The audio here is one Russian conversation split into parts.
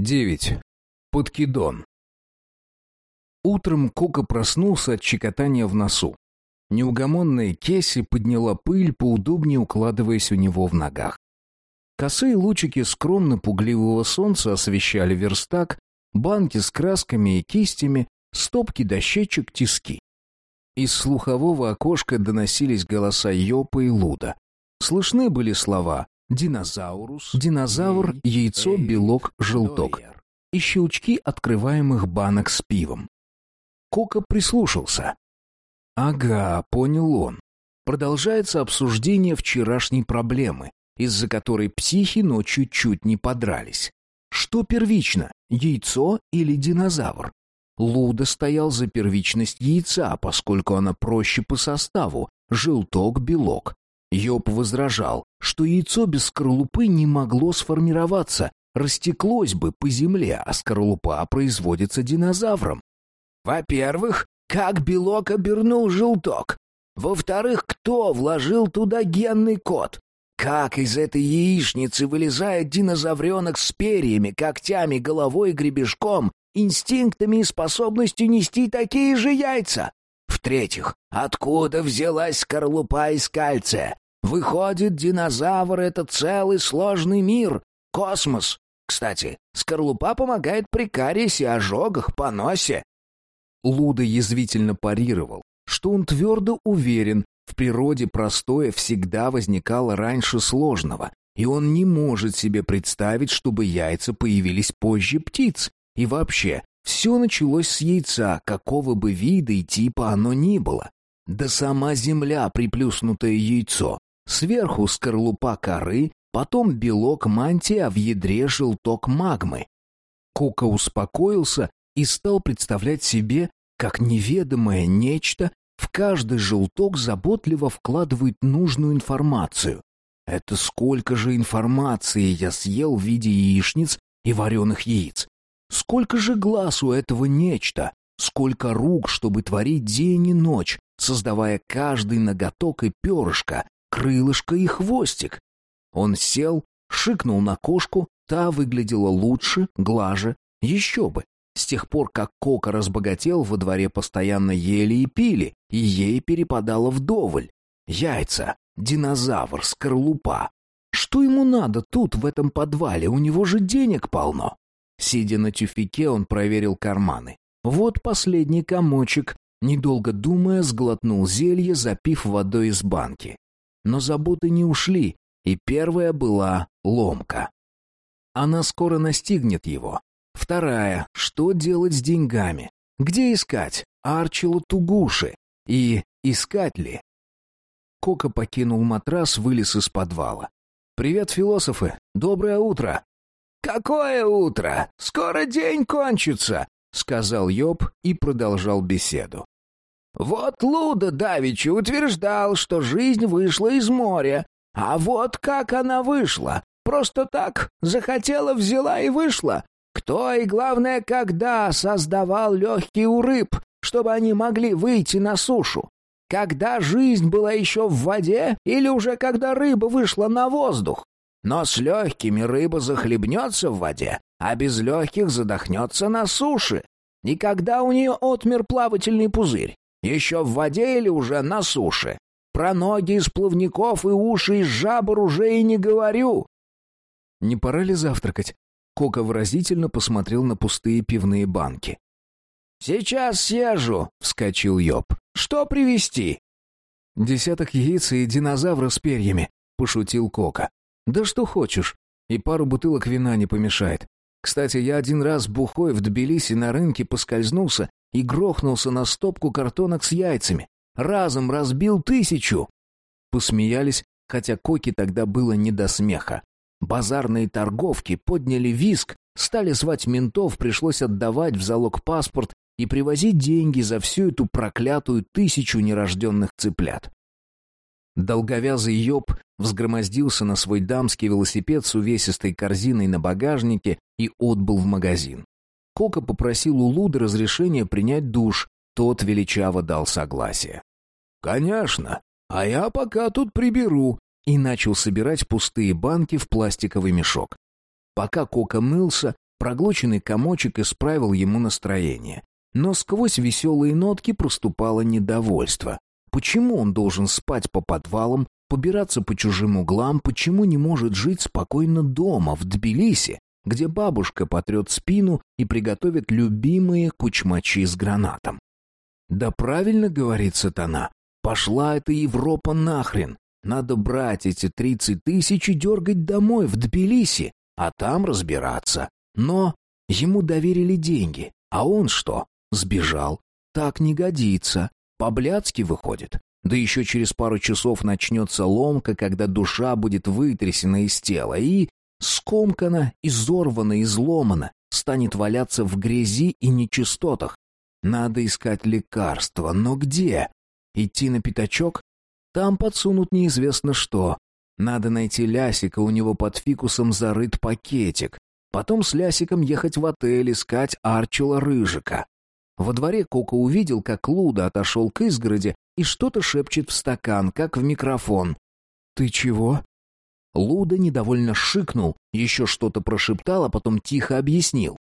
9. Подкидон. Утром Кока проснулся от чекотания в носу. Неугомонная Кесси подняла пыль, поудобнее укладываясь у него в ногах. Косые лучики скромно пугливого солнца освещали верстак, банки с красками и кистями, стопки дощечек, тиски. Из слухового окошка доносились голоса Йопа и Луда. Слышны были слова Динозаурус, динозавр, яйцо, белок, желток. И щелчки открываемых банок с пивом. Кока прислушался. Ага, понял он. Продолжается обсуждение вчерашней проблемы, из-за которой психи ночью чуть не подрались. Что первично, яйцо или динозавр? Луда стоял за первичность яйца, поскольку она проще по составу, желток, белок. Йоб возражал, что яйцо без скорлупы не могло сформироваться, растеклось бы по земле, а скорлупа производится динозавром. Во-первых, как белок обернул желток? Во-вторых, кто вложил туда генный код? Как из этой яичницы вылезает динозавренок с перьями, когтями, головой гребешком, инстинктами и способностью нести такие же яйца? В-третьих, откуда взялась скорлупа из кальция? Выходит, динозавр — это целый сложный мир, космос. Кстати, скорлупа помогает при кариесе, ожогах, поносе. Луда язвительно парировал, что он твердо уверен, в природе простое всегда возникало раньше сложного, и он не может себе представить, чтобы яйца появились позже птиц. И вообще, все началось с яйца, какого бы вида и типа оно ни было. Да сама земля приплюснутое яйцо. Сверху скорлупа коры, потом белок мантии, а в ядре желток магмы. Кука успокоился и стал представлять себе, как неведомое нечто в каждый желток заботливо вкладывает нужную информацию. Это сколько же информации я съел в виде яичниц и вареных яиц? Сколько же глаз у этого нечто? Сколько рук, чтобы творить день и ночь, создавая каждый ноготок и перышко, крылышко и хвостик. Он сел, шикнул на кошку, та выглядела лучше, глаже, еще бы. С тех пор, как Кока разбогател, во дворе постоянно ели и пили, и ей перепадало вдоволь. Яйца, динозавр, скорлупа. Что ему надо тут, в этом подвале? У него же денег полно. Сидя на тюфике, он проверил карманы. Вот последний комочек. Недолго думая, сглотнул зелье, запив водой из банки. Но заботы не ушли, и первая была ломка. Она скоро настигнет его. Вторая — что делать с деньгами? Где искать Арчилу Тугуши? И искать ли? Кока покинул матрас, вылез из подвала. «Привет, философы! Доброе утро!» «Какое утро? Скоро день кончится!» — сказал Йоб и продолжал беседу. Вот Луда Давичи утверждал, что жизнь вышла из моря. А вот как она вышла. Просто так захотела, взяла и вышла. Кто и, главное, когда создавал легкие у рыб, чтобы они могли выйти на сушу? Когда жизнь была еще в воде или уже когда рыба вышла на воздух? Но с легкими рыба захлебнется в воде, а без легких задохнется на суше. Никогда у нее отмер плавательный пузырь. Еще в воде или уже на суше? Про ноги из плавников и уши из жабр уже и не говорю. Не пора ли завтракать? Кока выразительно посмотрел на пустые пивные банки. «Сейчас съезжу», — вскочил Йоб. «Что привезти?» «Десяток яиц и динозавра с перьями», — пошутил Кока. «Да что хочешь. И пару бутылок вина не помешает. Кстати, я один раз бухой в Тбилиси на рынке поскользнулся и грохнулся на стопку картонок с яйцами. Разом разбил тысячу. Посмеялись, хотя Коки тогда было не до смеха. Базарные торговки подняли виск, стали звать ментов, пришлось отдавать в залог паспорт и привозить деньги за всю эту проклятую тысячу нерожденных цыплят. Долговязый ёб взгромоздился на свой дамский велосипед с увесистой корзиной на багажнике и отбыл в магазин. Кока попросил у Луды разрешения принять душ, тот величаво дал согласие. «Конечно, а я пока тут приберу», и начал собирать пустые банки в пластиковый мешок. Пока Кока мылся, Проглоченный комочек исправил ему настроение. Но сквозь веселые нотки проступало недовольство. Почему он должен спать по подвалам, побираться по чужим углам, почему не может жить спокойно дома, в Тбилиси, где бабушка потрет спину и приготовит любимые кучмачи с гранатом? Да правильно говорит сатана. Пошла эта Европа нахрен. Надо брать эти тридцать тысяч и дергать домой, в Тбилиси, а там разбираться. Но ему доверили деньги, а он что? Сбежал. Так не годится. По-блядски выходит. Да еще через пару часов начнется ломка, когда душа будет вытрясена из тела и, скомкана, изорвана, изломана, станет валяться в грязи и нечистотах. Надо искать лекарства, но где? Идти на пятачок? Там подсунут неизвестно что. Надо найти Лясика, у него под фикусом зарыт пакетик. Потом с Лясиком ехать в отель искать Арчула Рыжика. Во дворе Кока увидел, как Луда отошел к изгороди и что-то шепчет в стакан, как в микрофон. «Ты чего?» Луда недовольно шикнул, еще что-то прошептал, а потом тихо объяснил.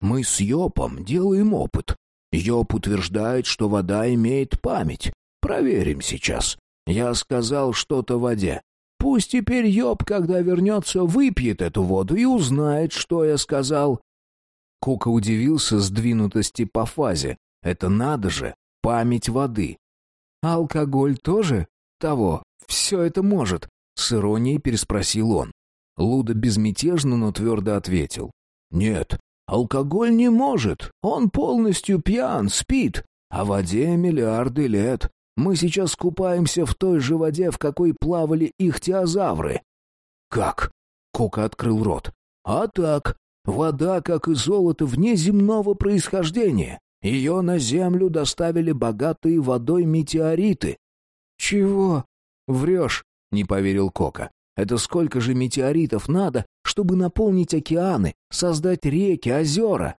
«Мы с Йопом делаем опыт. Йоп утверждает, что вода имеет память. Проверим сейчас. Я сказал что-то воде. Пусть теперь Йоп, когда вернется, выпьет эту воду и узнает, что я сказал. Кока удивился сдвинутости по фазе. Это надо же, память воды. алкоголь тоже? Того, все это может? С иронией переспросил он. Луда безмятежно, но твердо ответил. Нет, алкоголь не может. Он полностью пьян, спит. А воде миллиарды лет. Мы сейчас купаемся в той же воде, в какой плавали ихтиозавры. Как? Кока открыл рот. А так, Вода, как и золото, внеземного происхождения. Ее на Землю доставили богатые водой метеориты. «Чего?» «Врешь», — не поверил Кока. «Это сколько же метеоритов надо, чтобы наполнить океаны, создать реки, озера?»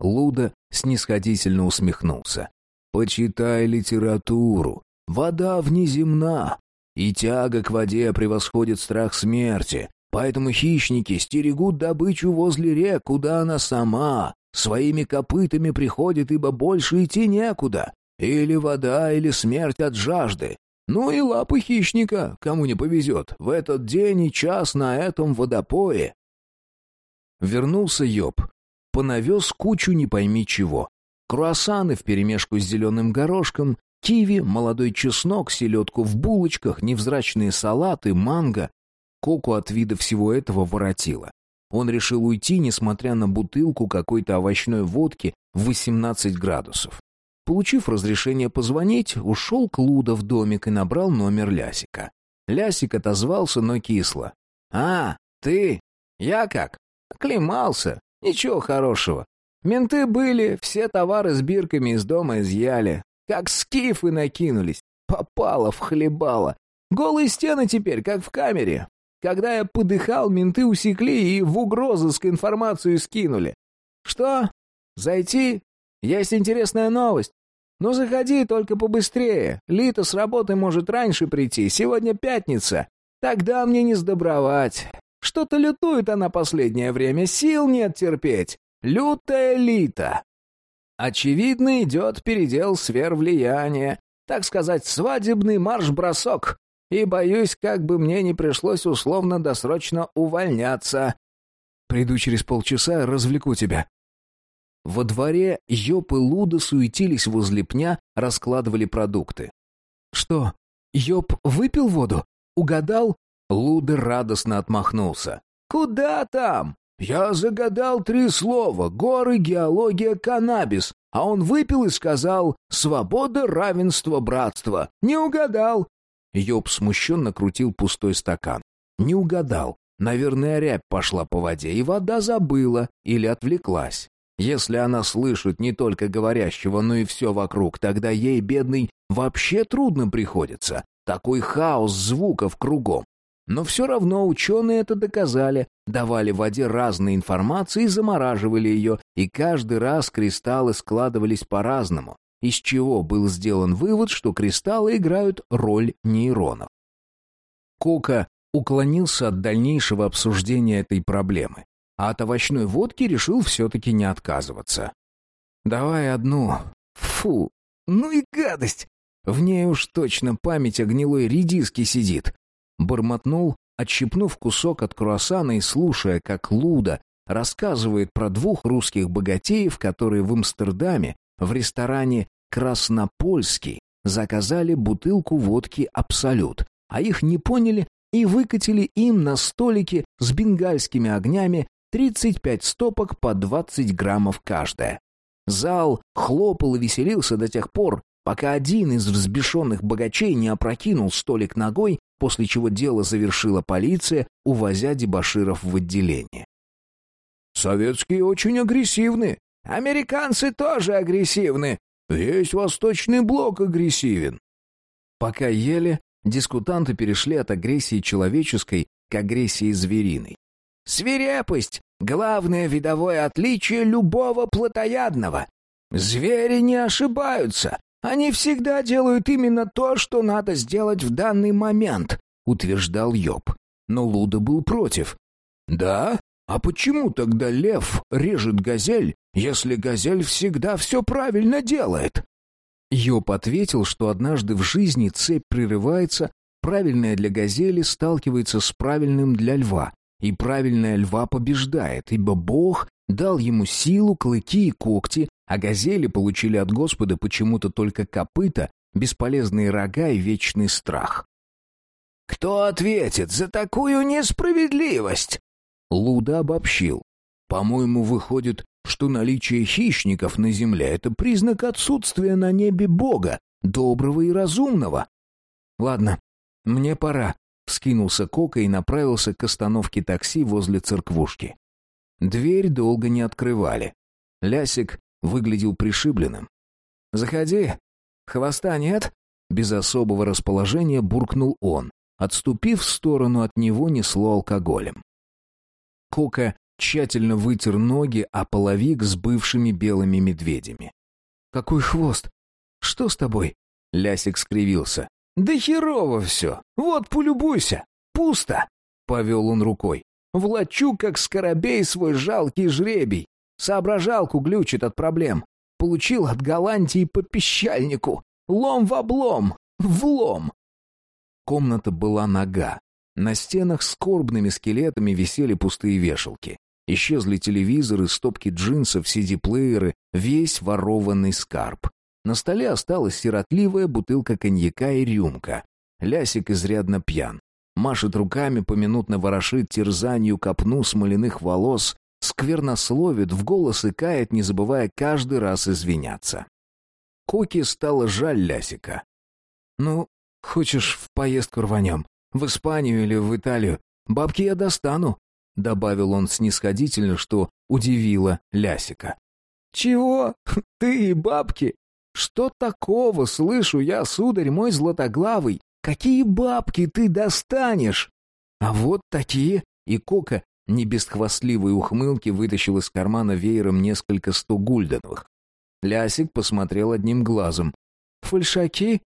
Луда снисходительно усмехнулся. «Почитай литературу. Вода внеземна, и тяга к воде превосходит страх смерти. Поэтому хищники стерегут добычу возле рек, куда она сама своими копытами приходит, ибо больше идти некуда. Или вода, или смерть от жажды. Ну и лапы хищника, кому не повезет, в этот день и час на этом водопое. Вернулся Йоб. Понавез кучу не пойми чего. Круассаны вперемешку с зеленым горошком, киви, молодой чеснок, селедку в булочках, невзрачные салаты, манго. Коку от вида всего этого воротило. Он решил уйти, несмотря на бутылку какой-то овощной водки в 18 градусов. Получив разрешение позвонить, ушел к Луда в домик и набрал номер Лясика. Лясик отозвался, но кисло. «А, ты? Я как? Оклемался. Ничего хорошего. Менты были, все товары с бирками из дома изъяли. Как скифы накинулись. Попало в хлебало. Голые стены теперь, как в камере. Когда я подыхал, менты усекли и в угрозыск информацию скинули. Что? Зайти? Есть интересная новость. Ну заходи, только побыстрее. Лита с работы может раньше прийти. Сегодня пятница. Тогда мне не сдобровать. Что-то лютует она последнее время, сил нет терпеть. Лютая Лита. Очевидно, идет передел сфер влияния. Так сказать, свадебный марш-бросок. И боюсь, как бы мне не пришлось условно-досрочно увольняться. Приду через полчаса, развлеку тебя». Во дворе Йоп и Луда суетились возле пня, раскладывали продукты. «Что, Йоп выпил воду? Угадал?» Луда радостно отмахнулся. «Куда там? Я загадал три слова — горы, геология, каннабис, а он выпил и сказал «свобода, равенство, братство». Не угадал. Йоб смущенно крутил пустой стакан. Не угадал. Наверное, рябь пошла по воде, и вода забыла или отвлеклась. Если она слышит не только говорящего, но и все вокруг, тогда ей, бедный, вообще трудно приходится. Такой хаос звуков кругом. Но все равно ученые это доказали, давали воде разные информации и замораживали ее, и каждый раз кристаллы складывались по-разному из чего был сделан вывод, что кристаллы играют роль нейронов. Кока уклонился от дальнейшего обсуждения этой проблемы. а от овощной водки решил все-таки не отказываться. «Давай одну. Фу, ну и гадость! В ней уж точно память о гнилой редиске сидит». Бормотнул, отщипнув кусок от круассана и слушая, как Луда рассказывает про двух русских богатеев, которые в Амстердаме в ресторане «Краснопольский» заказали бутылку водки «Абсолют», а их не поняли и выкатили им на столике с бенгальскими огнями 35 стопок по 20 граммов каждая. Зал хлопал и веселился до тех пор, пока один из взбешенных богачей не опрокинул столик ногой, после чего дело завершила полиция, увозя дебоширов в отделение. «Советские очень агрессивны. Американцы тоже агрессивны. Весь Восточный блок агрессивен». Пока ели, дискутанты перешли от агрессии человеческой к агрессии звериной. Свирепость — главное видовое отличие любого плотоядного. Звери не ошибаются. Они всегда делают именно то, что надо сделать в данный момент, утверждал Йоб. Но Луда был против. Да? А почему тогда лев режет газель, если газель всегда все правильно делает? Йоб ответил, что однажды в жизни цепь прерывается, правильное для газели сталкивается с правильным для льва, и правильная льва побеждает, ибо Бог дал ему силу, клыки и когти, а газели получили от Господа почему-то только копыта, бесполезные рога и вечный страх. «Кто ответит за такую несправедливость?» Луда обобщил. «По-моему, выходит, что наличие хищников на земле — это признак отсутствия на небе Бога, доброго и разумного. Ладно, мне пора. Скинулся Кока и направился к остановке такси возле церквушки. Дверь долго не открывали. Лясик выглядел пришибленным. «Заходи. Хвоста нет?» Без особого расположения буркнул он. Отступив в сторону, от него несло алкоголем. Кока тщательно вытер ноги о половик с бывшими белыми медведями. «Какой хвост? Что с тобой?» Лясик скривился. «Да херово все! Вот, полюбуйся! Пусто!» — повел он рукой. «Влачу, как скоробей, свой жалкий жребий. Соображалку глючит от проблем. Получил от Голландии по пищальнику. Лом в облом! Влом!» Комната была нога. На стенах скорбными скелетами висели пустые вешалки. Исчезли телевизоры, стопки джинсов, CD-плееры, весь ворованный скарб. На столе осталась сиротливая бутылка коньяка и рюмка. Лясик изрядно пьян. Машет руками, поминутно ворошит терзанию копну смоляных волос, сквернословит, в голос и кает, не забывая каждый раз извиняться. Коке стало жаль Лясика. «Ну, хочешь, в поездку рванем? В Испанию или в Италию? Бабки я достану», — добавил он снисходительно, что удивило Лясика. «Чего? Ты и бабки? Что такого, слышу я, сударь мой златоглавый? Какие бабки ты достанешь? А вот такие. И Кока, не без хвастливой ухмылки, вытащил из кармана веером несколько сто гульденовых. Лясик посмотрел одним глазом. «Фальшаки?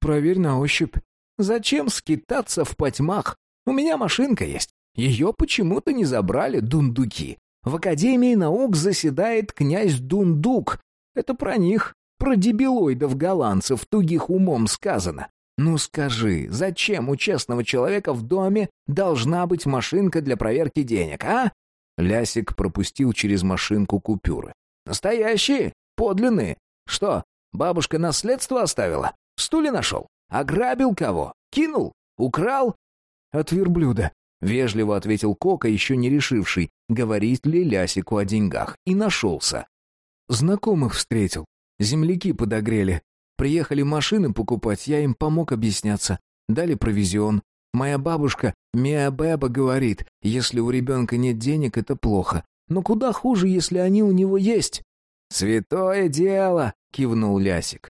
Проверь на ощупь. Зачем скитаться в потьмах? У меня машинка есть. Ее почему-то не забрали дундуки. В Академии наук заседает князь Дундук. Это про них. Про дебилоидов-голландцев тугих умом сказано. Ну скажи, зачем у честного человека в доме должна быть машинка для проверки денег, а? Лясик пропустил через машинку купюры. Настоящие, подлинные. Что, бабушка наследство оставила? В стуле нашел? Ограбил кого? Кинул? Украл? От верблюда. Вежливо ответил Кока, еще не решивший, говорит ли Лясику о деньгах, и нашелся. Знакомых встретил. Земляки подогрели. Приехали машины покупать, я им помог объясняться. Дали провизион. Моя бабушка Миа Беба говорит, если у ребенка нет денег, это плохо. Но куда хуже, если они у него есть. «Святое дело!» — кивнул Лясик.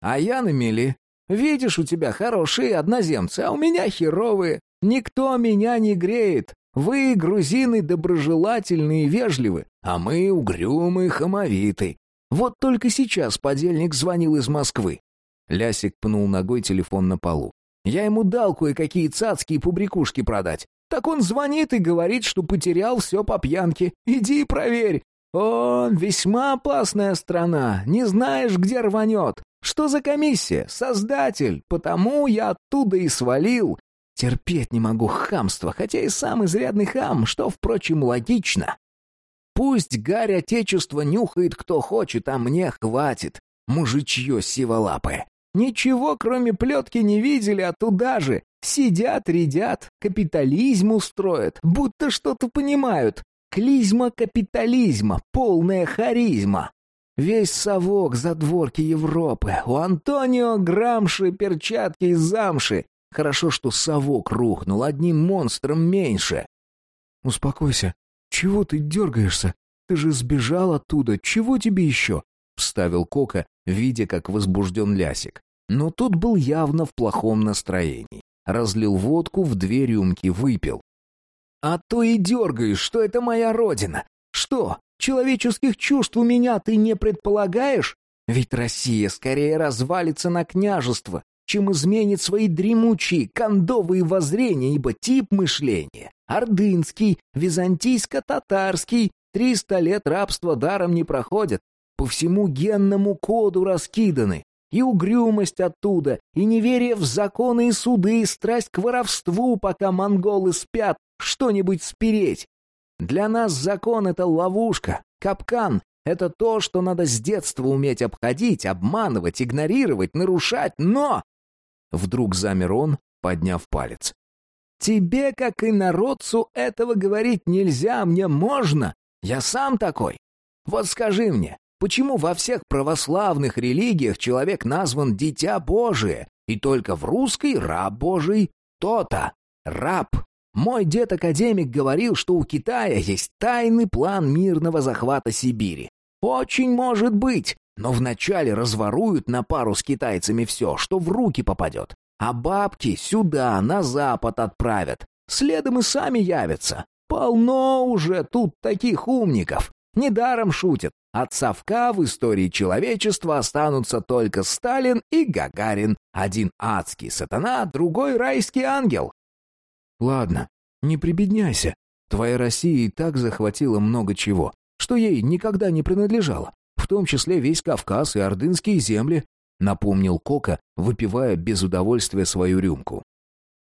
«А я на мели. Видишь, у тебя хорошие одноземцы, а у меня херовые. Никто меня не греет. Вы, грузины, доброжелательные и вежливы, а мы угрюмые, хамовиты. Вот только сейчас подельник звонил из Москвы. Лясик пнул ногой телефон на полу. Я ему дал кое-какие цацки и пубрикушки продать. Так он звонит и говорит, что потерял все по пьянке. Иди и проверь. О, весьма опасная страна. Не знаешь, где рванет. Что за комиссия? Создатель. Потому я оттуда и свалил. Терпеть не могу хамство, хотя и сам изрядный хам, что, впрочем, логично. Пусть гарь отечества нюхает кто хочет, а мне хватит. Мужичье сиволапое. Ничего, кроме плетки, не видели, а туда же. Сидят, рядят, капитализм устроят, будто что-то понимают. Клизма капитализма, полная харизма. Весь совок задворки Европы. У Антонио Грамши перчатки из замши. Хорошо, что совок рухнул, одним монстром меньше. «Успокойся. Чего ты дергаешься? Ты же сбежал оттуда. Чего тебе еще?» — вставил Кока, видя, как возбужден Лясик. Но тот был явно в плохом настроении. Разлил водку, в две рюмки выпил. «А то и дергаешь, что это моя родина. Что, человеческих чувств у меня ты не предполагаешь? Ведь Россия скорее развалится на княжество, чем изменит свои дремучие кондовые воззрения, ибо тип мышления — ордынский, византийско-татарский, триста лет рабства даром не проходят, по всему генному коду раскиданы, и угрюмость оттуда, и неверие в законы и суды, и страсть к воровству, пока монголы спят, что-нибудь спереть. Для нас закон — это ловушка, капкан — это то, что надо с детства уметь обходить, обманывать, игнорировать, нарушать, но... Вдруг замер он, подняв палец. «Тебе, как и народцу, этого говорить нельзя, мне можно. Я сам такой. Вот скажи мне, Почему во всех православных религиях человек назван «дитя Божие», и только в русской «раб Божий»? То-то. Раб. Мой дед-академик говорил, что у Китая есть тайный план мирного захвата Сибири. Очень может быть, но вначале разворуют на пару с китайцами все, что в руки попадет. А бабки сюда, на запад отправят. Следом и сами явятся. Полно уже тут таких умников. Недаром шутят. От совка в истории человечества останутся только Сталин и Гагарин. Один адский сатана, другой райский ангел. Ладно, не прибедняйся. Твоя Россия и так захватила много чего, что ей никогда не принадлежало, в том числе весь Кавказ и ордынские земли, напомнил Кока, выпивая без удовольствия свою рюмку.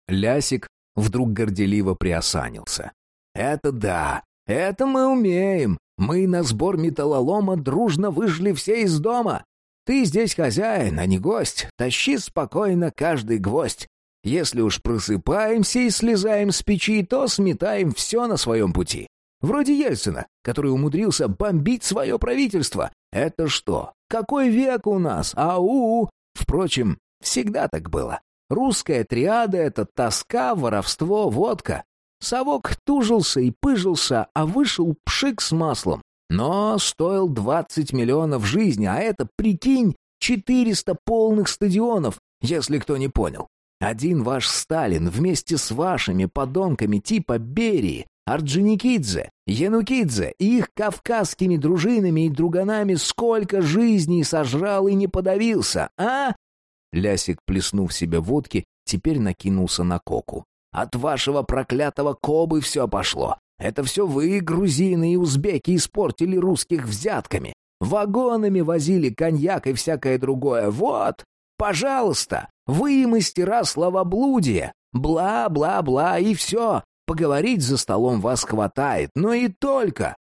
Лясик вдруг горделиво приосанился. «Это да, это мы умеем. Мы на сбор металлолома дружно выжили все из дома. Ты здесь хозяин, а не гость. Тащи спокойно каждый гвоздь. Если уж просыпаемся и слезаем с печи, то сметаем все на своем пути. Вроде Ельцина, который умудрился бомбить свое правительство. Это что? Какой век у нас? Ау! Впрочем, всегда так было. Русская триада — это тоска, воровство, водка. Совок тужился и пыжился, а вышел пшик с маслом. Но стоил 20 миллионов жизни, а это, прикинь, 400 полных стадионов, если кто не понял. Один ваш Сталин вместе с вашими подонками типа Берии, Орджоникидзе, Янукидзе и их кавказскими дружинами и друганами сколько жизней сожрал и не подавился, а? Лясик, плеснув себе водки, теперь накинулся на Коку. От вашего проклятого Кобы все пошло. Это все вы, грузины и узбеки, испортили русских взятками. Вагонами возили коньяк и всякое другое. Вот, пожалуйста, вы мастера словоблудия. Бла-бла-бла и все. Поговорить за столом вас хватает, но и только.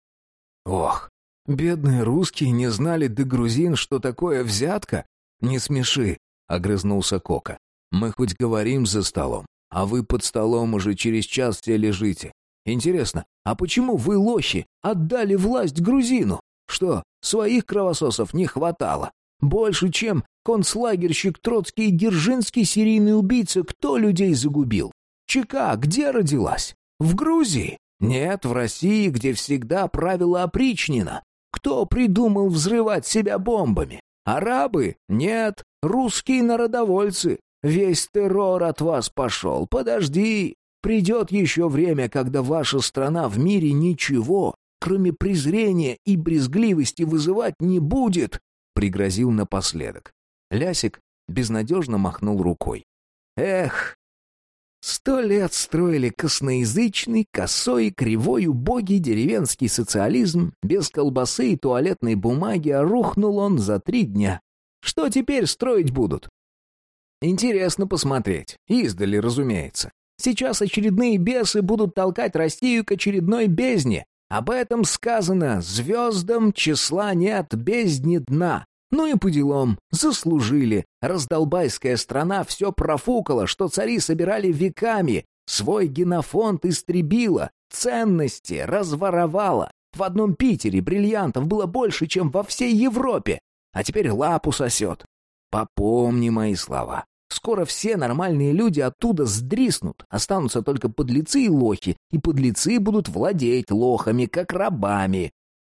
Ох, бедные русские не знали до грузин, что такое взятка. Не смеши, огрызнулся Кока. Мы хоть говорим за столом, а вы под столом уже через час все лежите. Интересно, а почему вы, лохи, отдали власть грузину? Что, своих кровососов не хватало? Больше, чем концлагерщик Троцкий и Гержинский серийный убийца, кто людей загубил? ЧК где родилась? В Грузии? Нет, в России, где всегда правила опричнина. Кто придумал взрывать себя бомбами? Арабы? Нет, русские народовольцы. Весь террор от вас пошел. Подожди. Придет еще время, когда ваша страна в мире ничего, кроме презрения и брезгливости, вызывать не будет», — пригрозил напоследок. Лясик безнадежно махнул рукой. «Эх, Сто лет строили косноязычный, косой, кривой, убогий деревенский социализм. Без колбасы и туалетной бумаги, а рухнул он за три дня. Что теперь строить будут? Интересно посмотреть. Издали, разумеется. Сейчас очередные бесы будут толкать Россию к очередной бездне. Об этом сказано «Звездам числа нет, бездни дна». Ну и по делам, заслужили. Раздолбайская страна все профукала, что цари собирали веками. Свой генофонд истребила, ценности разворовала. В одном Питере бриллиантов было больше, чем во всей Европе. А теперь лапу сосет. Попомни мои слова. Скоро все нормальные люди оттуда сдриснут, останутся только подлецы и лохи, и подлецы будут владеть лохами, как рабами.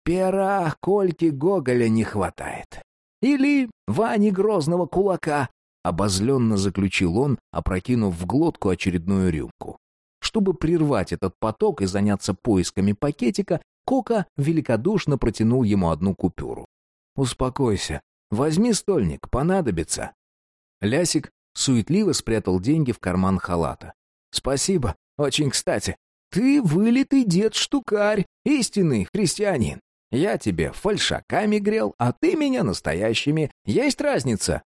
Пера Кольки Гоголя не хватает. Или Вани Грозного кулака, обозленно заключил он, опрокинув в глотку очередную рюмку. Чтобы прервать этот поток и заняться поисками пакетика, Кока великодушно протянул ему одну купюру. «Успокойся. Возьми стольник, понадобится». Лясик суетливо спрятал деньги в карман халата. «Спасибо, очень кстати. Ты вылитый дед-штукарь, истинный христианин. Я тебе фальшаками грел, а ты меня настоящими. Есть разница?»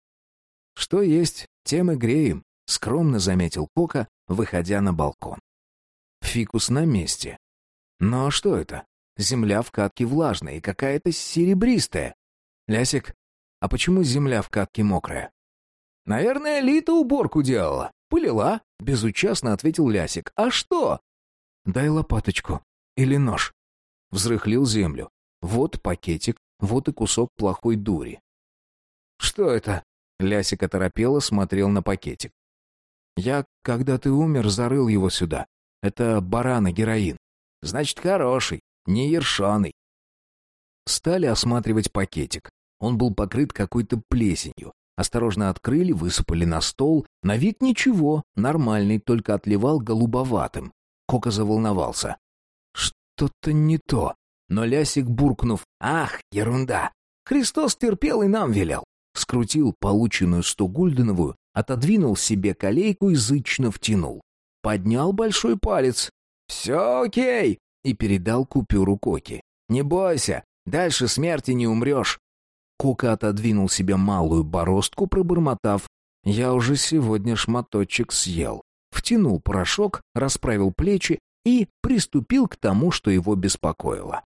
«Что есть, тем и греем», — скромно заметил Кока, выходя на балкон. Фикус на месте. Но что это? Земля в катке влажная и какая-то серебристая. Лясик, а почему земля в катке мокрая? Наверное, Лита уборку делала. Пылила, безучастно ответил Лясик. А что? Дай лопаточку. Или нож. Взрыхлил землю. Вот пакетик, вот и кусок плохой дури. «Что это?» Лясик оторопело смотрел на пакетик. «Я, когда ты умер, зарыл его сюда. Это барана героин. Значит, хороший, не ершаный». Стали осматривать пакетик. Он был покрыт какой-то плесенью. Осторожно открыли, высыпали на стол. На вид ничего, нормальный, только отливал голубоватым. Кока заволновался. «Что-то не то. Но Лясик, буркнув «Ах, ерунда! Христос терпел и нам велел!» Скрутил полученную сто гульденовую, отодвинул себе колейку и зычно втянул. Поднял большой палец. «Все окей!» и передал купюру Коки. «Не бойся, дальше смерти не умрешь!» Кока отодвинул себе малую бороздку, пробормотав. «Я уже сегодня шматочек съел». Втянул порошок, расправил плечи и приступил к тому, что его беспокоило.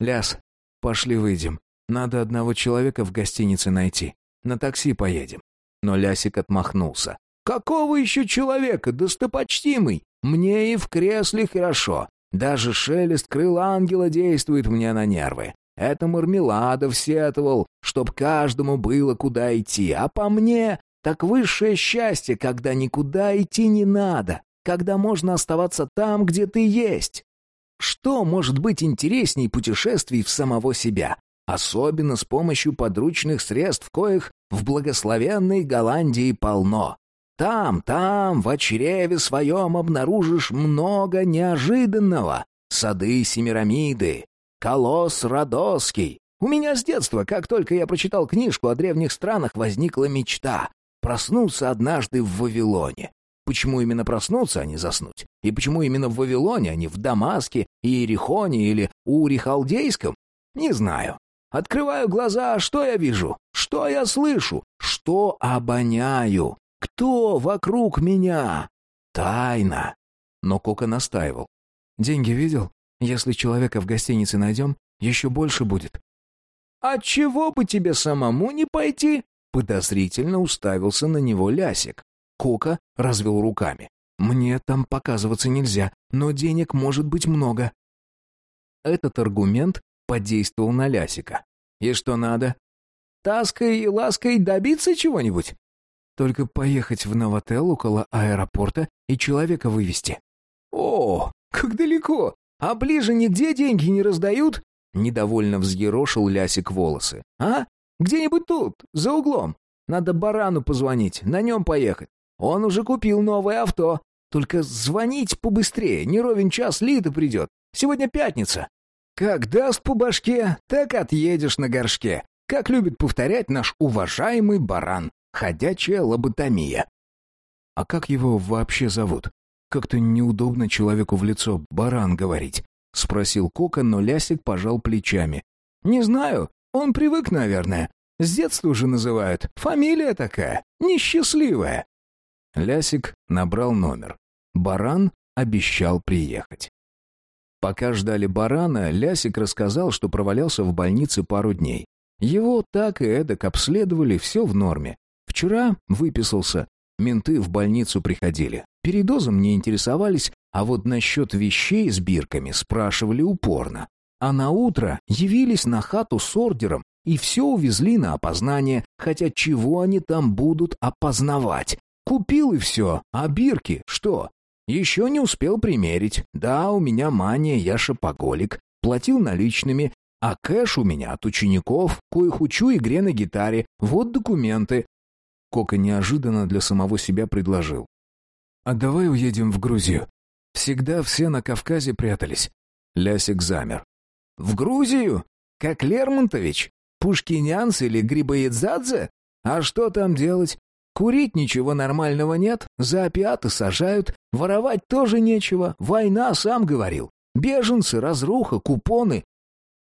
«Ляс, пошли выйдем. Надо одного человека в гостинице найти. На такси поедем». Но Лясик отмахнулся. «Какого еще человека, достопочтимый? Мне и в кресле хорошо. Даже шелест крыл ангела действует мне на нервы. Это Мармеладов сетовал, чтоб каждому было куда идти. А по мне, так высшее счастье, когда никуда идти не надо, когда можно оставаться там, где ты есть. Что может быть интересней путешествий в самого себя? Особенно с помощью подручных средств, коих в благословенной Голландии полно. Там, там, в чреве своем обнаружишь много неожиданного. Сады Семирамиды, колосс Родосский. У меня с детства, как только я прочитал книжку о древних странах, возникла мечта — проснуться однажды в Вавилоне. Почему именно проснуться, а не заснуть? И почему именно в Вавилоне, а не в Дамаске, Иерихоне или Ури-Халдейском? Не знаю. Открываю глаза, что я вижу? Что я слышу? Что обоняю? Кто вокруг меня? Тайна. Но Кока настаивал. Деньги видел? Если человека в гостинице найдем, еще больше будет. «А чего бы тебе самому не пойти?» Подозрительно уставился на него Лясик. Кока развел руками. «Мне там показываться нельзя, но денег может быть много». Этот аргумент подействовал на Лясика. «И что надо?» «Таской и лаской добиться чего-нибудь?» «Только поехать в Новотел около аэропорта и человека вывести». «О, как далеко! А ближе нигде деньги не раздают?» Недовольно взъерошил Лясик волосы. «А? Где-нибудь тут, за углом. Надо барану позвонить, на нем поехать. Он уже купил новое авто. Только звонить побыстрее, не ровен час Лида придет. Сегодня пятница. Как даст по башке, так отъедешь на горшке. Как любит повторять наш уважаемый баран. Ходячая лоботомия. А как его вообще зовут? Как-то неудобно человеку в лицо «баран» говорить. Спросил Кока, но Лясик пожал плечами. «Не знаю. Он привык, наверное. С детства уже называют. Фамилия такая. Несчастливая». Лясик набрал номер. Баран обещал приехать. Пока ждали барана, Лясик рассказал, что провалялся в больнице пару дней. Его так и эдак обследовали, все в норме. Вчера выписался. Менты в больницу приходили. Передозом не интересовались, а вот насчет вещей с бирками спрашивали упорно. А на утро явились на хату с ордером и все увезли на опознание, хотя чего они там будут опознавать? Купил и все, а бирки что? Еще не успел примерить. Да, у меня мания, я шопоголик. Платил наличными, а кэш у меня от учеников, коих учу игре на гитаре. Вот документы. Кока неожиданно для самого себя предложил. «А давай уедем в Грузию. Всегда все на Кавказе прятались». Лясик замер. «В Грузию? Как Лермонтович? Пушкинянц или Грибоедзадзе? А что там делать? Курить ничего нормального нет, за опиаты сажают, воровать тоже нечего, война, сам говорил. Беженцы, разруха, купоны.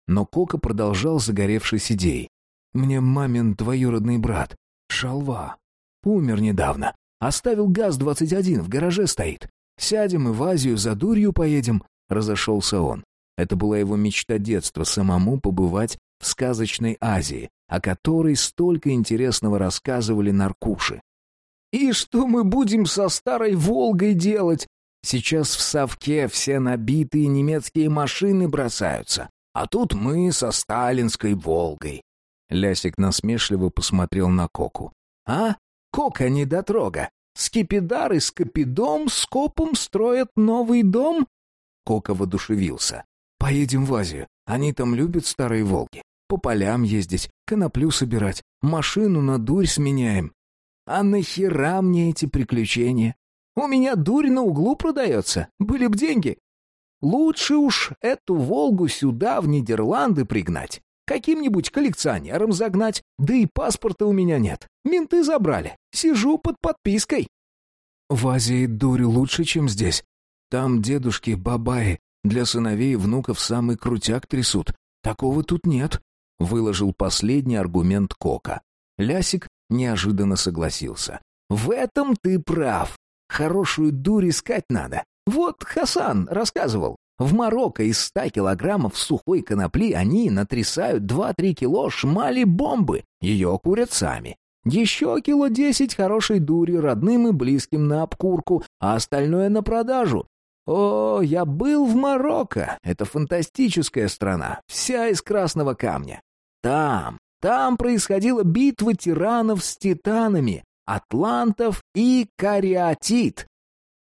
Но Кока продолжал загоревшись идеей. Мне мамин двоюродный брат, Шалва, умер недавно. Оставил ГАЗ-21, в гараже стоит. Сядем и в Азию за дурью поедем, разошелся он. Это была его мечта детства, самому побывать в сказочной Азии, о которой столько интересного рассказывали наркуши. «И что мы будем со старой «Волгой» делать? Сейчас в совке все набитые немецкие машины бросаются, а тут мы со сталинской «Волгой». Лясик насмешливо посмотрел на Коку. «А? Кока недотрога! Скипидар и скопидом скопом строят новый дом?» Кока воодушевился. «Поедем в Азию. Они там любят старые «Волги». По полям ездить, коноплю собирать, машину на дурь сменяем. А нахера мне эти приключения? У меня дурь на углу продается, были б деньги. Лучше уж эту «Волгу» сюда, в Нидерланды, пригнать. Каким-нибудь коллекционером загнать, да и паспорта у меня нет. Менты забрали. Сижу под подпиской. В Азии дурь лучше, чем здесь. Там дедушки, бабаи, для сыновей и внуков самый крутяк трясут. Такого тут нет. Выложил последний аргумент Кока. Лясик неожиданно согласился. «В этом ты прав. Хорошую дурь искать надо. Вот Хасан рассказывал. В Марокко из ста килограммов сухой конопли они натрясают два-три кило шмали бомбы. Ее курят сами. Еще кило десять хорошей дури родным и близким на обкурку, а остальное на продажу. О, я был в Марокко. Это фантастическая страна, вся из красного камня. Там, там происходила битва тиранов с титанами, атлантов и кариатит.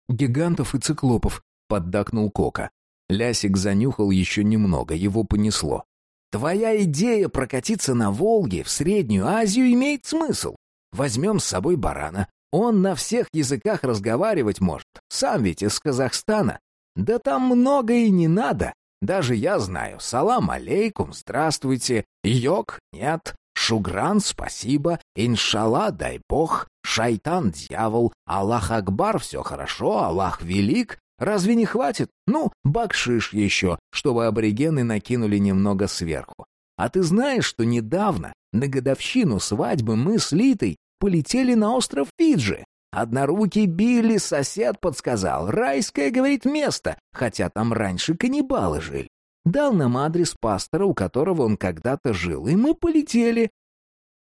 Гигантов и циклопов, поддакнул Кока. Лясик занюхал еще немного, его понесло. Твоя идея прокатиться на Волге в Среднюю Азию имеет смысл. Возьмем с собой барана. Он на всех языках разговаривать может. Сам ведь из Казахстана. Да там много и не надо. Даже я знаю. Салам алейкум, здравствуйте. Йог, нет. Шугран, спасибо. Иншалла, дай бог. Шайтан, дьявол. Аллах Акбар, все хорошо. Аллах велик. Разве не хватит? Ну, бакшиш еще, чтобы аборигены накинули немного сверху. А ты знаешь, что недавно, на годовщину свадьбы, мы с Литой полетели на остров Фиджи? Однорукий Билли сосед подсказал. Райское, говорит, место, хотя там раньше каннибалы жили. Дал нам адрес пастора, у которого он когда-то жил, и мы полетели.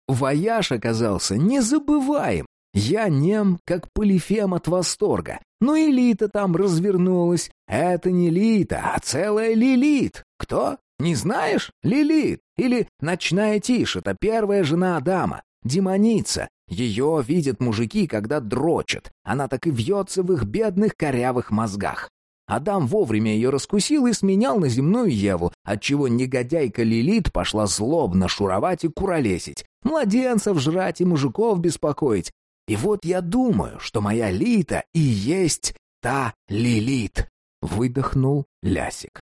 Вояж оказался незабываем. Я нем, как полифем от восторга. Ну и Лита там развернулась. Это не Лита, а целая Лилит. Кто? Не знаешь? Лилит. Или Ночная Тишь, это первая жена Адама. Демоница. Ее видят мужики, когда дрочат. Она так и вьется в их бедных корявых мозгах. Адам вовремя ее раскусил и сменял на земную Еву, отчего негодяйка Лилит пошла злобно шуровать и куролесить, младенцев жрать и мужиков беспокоить. И вот я думаю, что моя Лита и есть та Лилит. Выдохнул Лясик.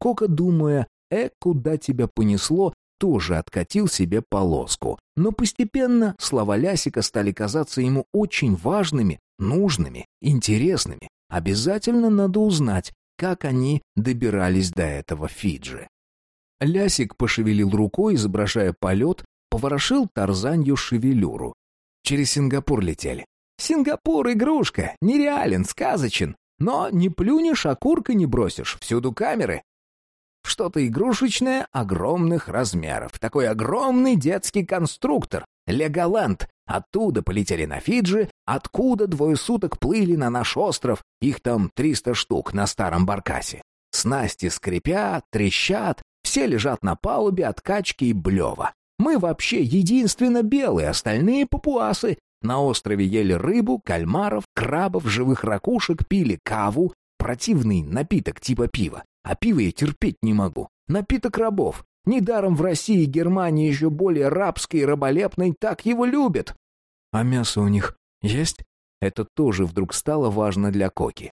Кока, думая, э, куда тебя понесло, тоже откатил себе полоску. Но постепенно слова Лясика стали казаться ему очень важными, нужными, интересными. Обязательно надо узнать, как они добирались до этого Фиджи. Лясик пошевелил рукой, изображая полет, поворошил Тарзанью шевелюру. Через Сингапур летели. Сингапур — игрушка, нереален, сказочен. Но не плюнешь, а курка не бросишь, всюду камеры. Что-то игрушечное огромных размеров. Такой огромный детский конструктор. Леголанд. Оттуда полетели на Фиджи, откуда двое суток плыли на наш остров. Их там триста штук на старом баркасе. Снасти скрипят, трещат, все лежат на палубе от качки и блева. Мы вообще единственно белые, остальные папуасы. На острове ели рыбу, кальмаров, крабов, живых ракушек, пили каву, противный напиток типа пива. А пиво я терпеть не могу. Напиток рабов. Недаром в России и Германии еще более рабской и раболепной так его любят. А мясо у них есть? Это тоже вдруг стало важно для Коки.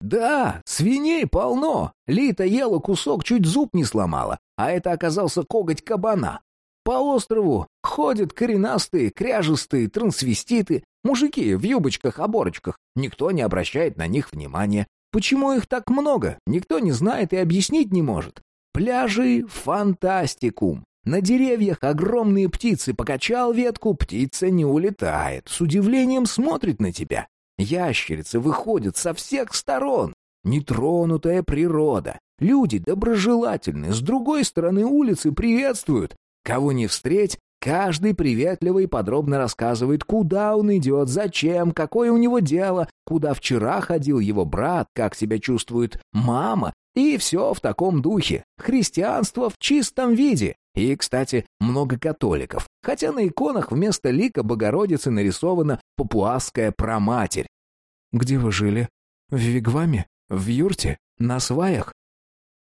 Да, свиней полно. Лита ела кусок, чуть зуб не сломала, а это оказался коготь кабана. По острову ходят коренастые, кряжестые трансвеститы, мужики в юбочках-оборочках. Никто не обращает на них внимания. Почему их так много, никто не знает и объяснить не может. Пляжи — фантастикум. На деревьях огромные птицы. Покачал ветку, птица не улетает. С удивлением смотрит на тебя. Ящерицы выходят со всех сторон. Нетронутая природа. Люди доброжелательны, с другой стороны улицы приветствуют. Кого не встреть, каждый приветливо и подробно рассказывает, куда он идет, зачем, какое у него дело, куда вчера ходил его брат, как себя чувствует мама, и все в таком духе. Христианство в чистом виде. И, кстати, много католиков. Хотя на иконах вместо лика Богородицы нарисована папуасская проматерь. «Где вы жили? В Вигваме? В юрте? На сваях?»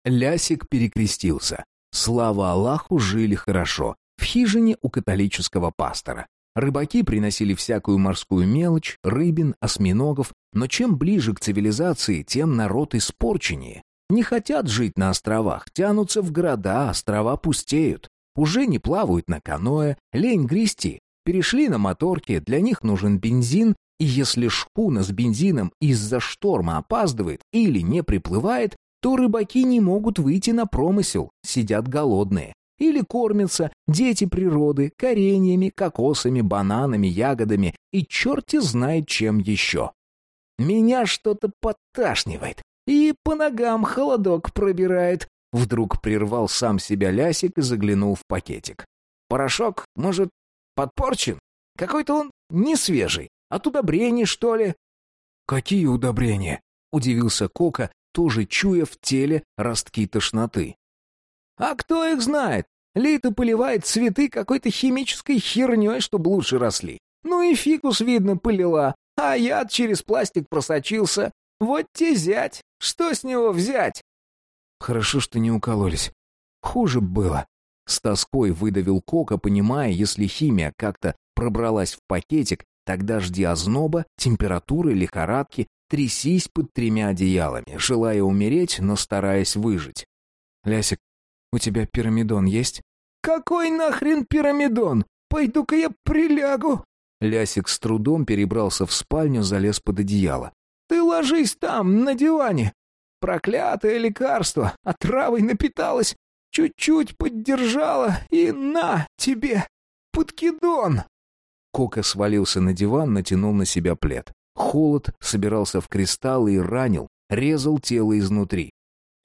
Лясик перекрестился. Слава Аллаху, жили хорошо. В хижине у католического пастора. Рыбаки приносили всякую морскую мелочь, рыбин, осьминогов, но чем ближе к цивилизации, тем народ испорченнее. Не хотят жить на островах, тянутся в города, острова пустеют. Уже не плавают на каноэ, лень грести. Перешли на моторки, для них нужен бензин, и если шхуна с бензином из-за шторма опаздывает или не приплывает, то рыбаки не могут выйти на промысел, сидят голодные. Или кормятся дети природы кореньями, кокосами, бананами, ягодами и черти знает чем еще. Меня что-то подташнивает, и по ногам холодок пробирает. Вдруг прервал сам себя Лясик и заглянул в пакетик. Порошок, может, подпорчен? Какой-то он не свежий. От удобрений, что ли? Какие удобрения? Удивился Кока, тоже чуя в теле ростки тошноты. «А кто их знает? Лита поливает цветы какой-то химической херней, чтобы лучше росли. Ну и фикус, видно, пылила, а яд через пластик просочился. Вот те зять, что с него взять?» «Хорошо, что не укололись. Хуже было». С тоской выдавил Кока, понимая, если химия как-то пробралась в пакетик, тогда жди озноба, температуры, лихорадки, трясись под тремя одеялами, желая умереть, но стараясь выжить. «Лясик, у тебя пирамидон есть?» «Какой нахрен пирамидон? Пойду-ка я прилягу!» Лясик с трудом перебрался в спальню, залез под одеяло. «Ты ложись там, на диване! Проклятое лекарство! Отравой напиталась! Чуть-чуть поддержала, и на тебе! Подкидон!» Кока свалился на диван, натянул на себя плед. Холод собирался в кристаллы и ранил, резал тело изнутри.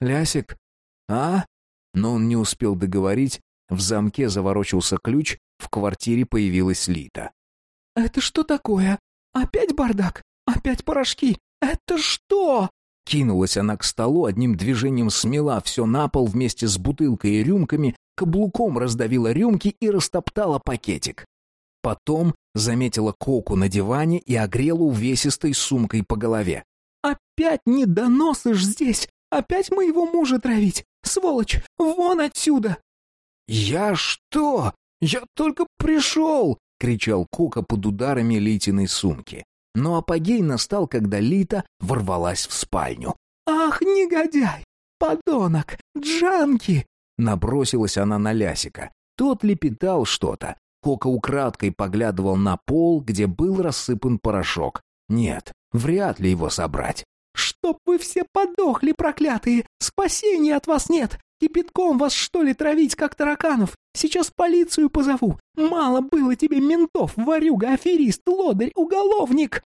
«Лясик? А?» Но он не успел договорить, в замке заворочился ключ, в квартире появилась Лита. «Это что такое? Опять бардак? Опять порошки? Это что?» Кинулась она к столу, одним движением смела все на пол вместе с бутылкой и рюмками, каблуком раздавила рюмки и растоптала пакетик. Потом заметила Коку на диване и огрела увесистой сумкой по голове. «Опять недоносыш здесь! Опять моего мужа травить! Сволочь! Вон отсюда!» «Я что? Я только пришел!» — кричал Кока под ударами Литиной сумки. Но апогей настал, когда Лита ворвалась в спальню. «Ах, негодяй! Подонок! Джанки!» Набросилась она на Лясика. Тот лепетал что-то. Кока украдкой поглядывал на пол, где был рассыпан порошок. Нет, вряд ли его собрать. «Чтоб вы все подохли, проклятые! Спасения от вас нет! Кипятком вас, что ли, травить, как тараканов? Сейчас полицию позову! Мало было тебе ментов, ворюга, аферист, лодырь, уголовник!»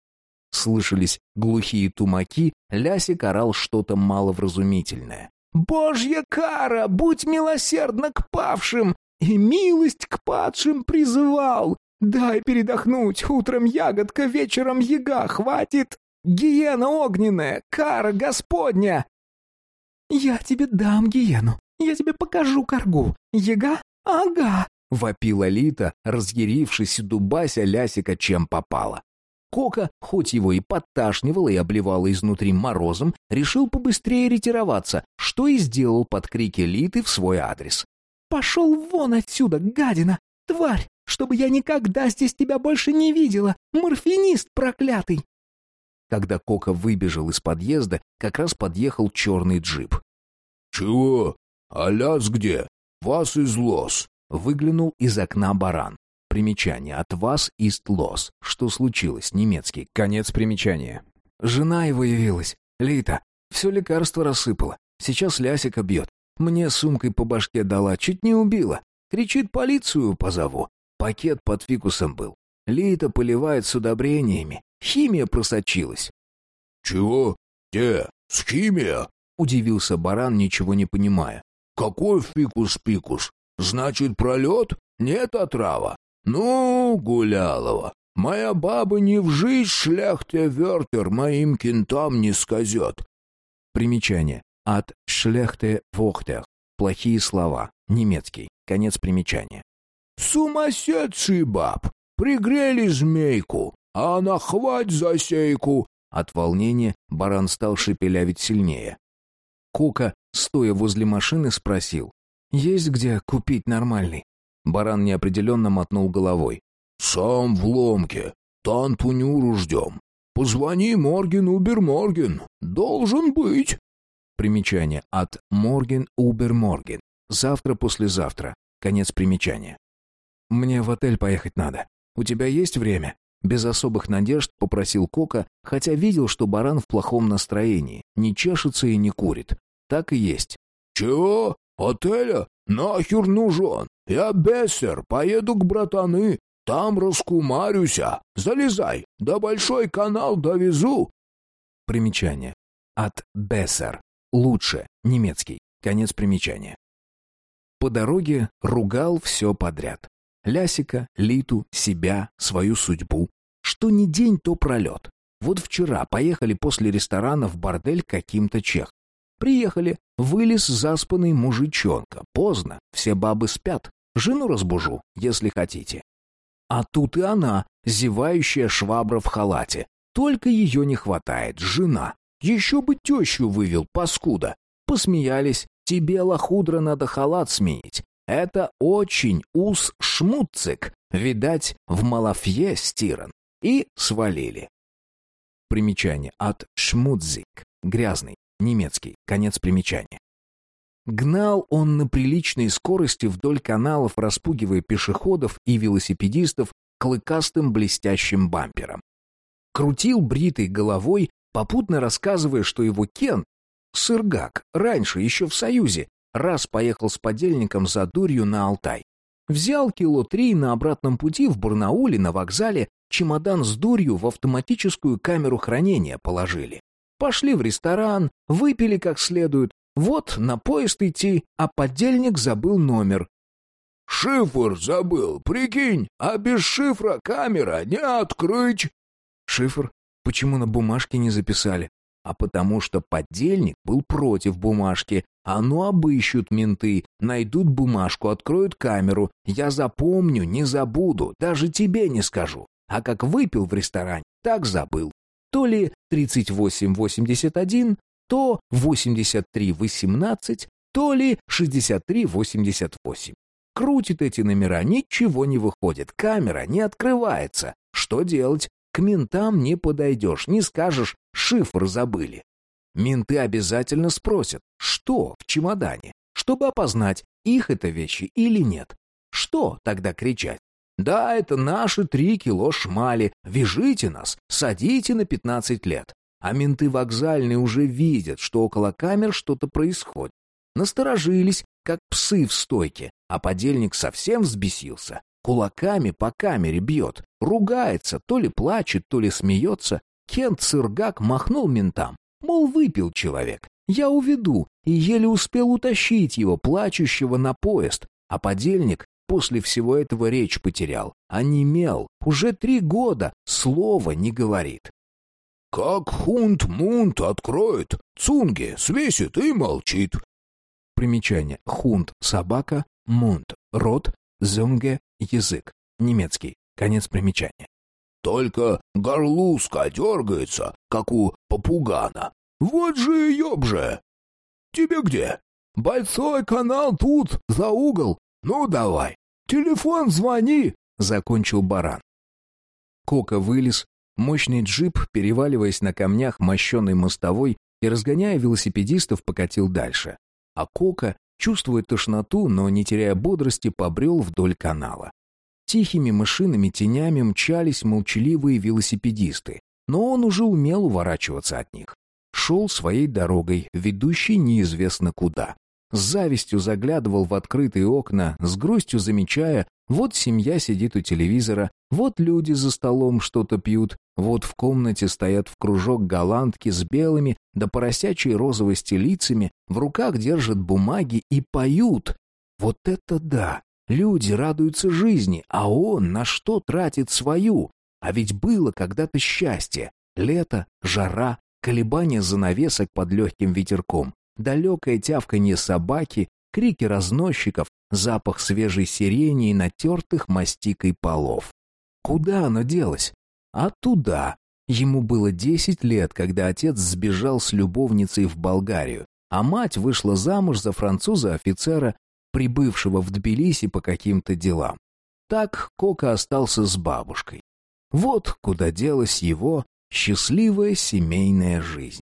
Слышались глухие тумаки, Лясик орал что-то маловразумительное. «Божья кара! Будь милосердна к павшим! И милость к падшим призывал! Дай передохнуть, утром ягодка, вечером яга, хватит! Гиена огненная, кара господня!» «Я тебе дам гиену, я тебе покажу коргу. Яга? Ага!» — вопила Лита, разъярившись дубася Лясика чем попало. Кока, хоть его и подташнивало и обливало изнутри морозом, решил побыстрее ретироваться, что и сделал под крики Литы в свой адрес. «Пошел вон отсюда, гадина! Тварь! Чтобы я никогда здесь тебя больше не видела! Морфинист проклятый!» Когда Кока выбежал из подъезда, как раз подъехал черный джип. «Чего? А ляс где? Вас из лос!» Выглянул из окна баран. Примечание. От вас ист лос. Что случилось? Немецкий. Конец примечания. Жена его явилась. Лита. Все лекарство рассыпала. Сейчас Лясика бьет. Мне сумкой по башке дала, чуть не убила. Кричит, полицию позову. Пакет под фикусом был. Лита поливает с удобрениями. Химия просочилась. «Чего? Где? С химия?» Удивился баран, ничего не понимая. «Какой фикус-пикус? Значит, пролет? Нет отрава? «Ну, Гулялова, моя баба не в жизнь шляхте вертер моим кентам не сказет». Примечание. От шляхте вохтер. Плохие слова. Немецкий. Конец примечания. «Сумасшедший баб! Пригрели змейку, а она хвать за сейку!» От волнения баран стал шепелявить сильнее. Кока, стоя возле машины, спросил. «Есть где купить нормальный?» Баран неопределенно мотнул головой. «Сам в ломке. Танту Нюру ждем. Позвони Morgen, übermorgen. Должен быть». Примечание от Morgen, übermorgen. Завтра-послезавтра. Конец примечания. «Мне в отель поехать надо. У тебя есть время?» Без особых надежд попросил Кока, хотя видел, что баран в плохом настроении, не чешется и не курит. Так и есть. «Чего? Отеля? Нахер нужен? Я бессер, поеду к братаны, там раскумарюся. Залезай, до Большой канал довезу». Примечание. От бессер. Лучше. Немецкий. Конец примечания. По дороге ругал все подряд. Лясика, Литу, себя, свою судьбу. Что ни день, то пролет. Вот вчера поехали после ресторана в бордель каким-то чех. Приехали, вылез заспанный мужичонка. Поздно, все бабы спят. Жену разбужу, если хотите. А тут и она, зевающая швабра в халате. Только ее не хватает, жена. Еще бы тещу вывел, паскуда. Посмеялись. Тебе, лохудра, надо халат сменить. Это очень ус шмуцик. Видать, в малафье стиран. И свалили. Примечание от шмудзик. Грязный немецкий, конец примечания. Гнал он на приличной скорости вдоль каналов, распугивая пешеходов и велосипедистов клыкастым блестящим бампером. Крутил бритой головой, попутно рассказывая, что его Кен, сыргак, раньше, еще в Союзе, раз поехал с подельником за дурью на Алтай. Взял кило три на обратном пути в Барнауле на вокзале, чемодан с дурью в автоматическую камеру хранения положили. Пошли в ресторан, выпили как следует. Вот на поезд идти, а подельник забыл номер. «Шифр забыл, прикинь, а без шифра камера не открыть!» «Шифр? Почему на бумажке не записали?» «А потому что подельник был против бумажки. А ну обыщут менты, найдут бумажку, откроют камеру. Я запомню, не забуду, даже тебе не скажу. А как выпил в ресторане, так забыл то ли 3881, то 8318, то ли 6388. Крутит эти номера, ничего не выходит, камера не открывается. Что делать? К ментам не подойдешь, не скажешь, шифр забыли. Менты обязательно спросят, что в чемодане, чтобы опознать, их это вещи или нет. Что тогда кричать? Да, это наши три кило шмали, вяжите нас, садите на пятнадцать лет. А менты вокзальные уже видят, что около камер что-то происходит. Насторожились, как псы в стойке, а подельник совсем взбесился. Кулаками по камере бьет, ругается, то ли плачет, то ли смеется. Кент Сыргак махнул ментам, мол, выпил человек. Я уведу, и еле успел утащить его, плачущего, на поезд. А подельник после всего этого речь потерял, а немел, уже три года, слова не говорит. «Как хунт-мунт откроет, цунги свесит и молчит». Примечание. Хунт — собака, мунт — рот, зюнге — язык. Немецкий. Конец примечания. «Только горлуска дергается, как у попугана. Вот же ёбже! Тебе где? Большой канал тут, за угол. Ну, давай. Телефон звони!» — закончил баран. Кока вылез, мощный джип, переваливаясь на камнях мощенной мостовой и, разгоняя велосипедистов, покатил дальше. А Кока, чувствуя тошноту, но не теряя бодрости, побрел вдоль канала. Тихими мышиными тенями мчались молчаливые велосипедисты, но он уже умел уворачиваться от них. Шел своей дорогой, ведущей неизвестно куда. С завистью заглядывал в открытые окна, с грустью замечая, вот семья сидит у телевизора, вот люди за столом что-то пьют, вот в комнате стоят в кружок голландки с белыми да поросячьей розовости лицами, в руках держат бумаги и поют. Вот это да! Люди радуются жизни, а он на что тратит свою? А ведь было когда-то счастье. Лето, жара, колебания занавесок под легким ветерком далекое тявканье собаки, крики разносчиков, запах свежей сирени и натертых мастикой полов. Куда оно делось? А туда. Ему было десять лет, когда отец сбежал с любовницей в Болгарию, а мать вышла замуж за француза-офицера, прибывшего в Тбилиси по каким-то делам. Так Кока остался с бабушкой. Вот куда делась его счастливая семейная жизнь.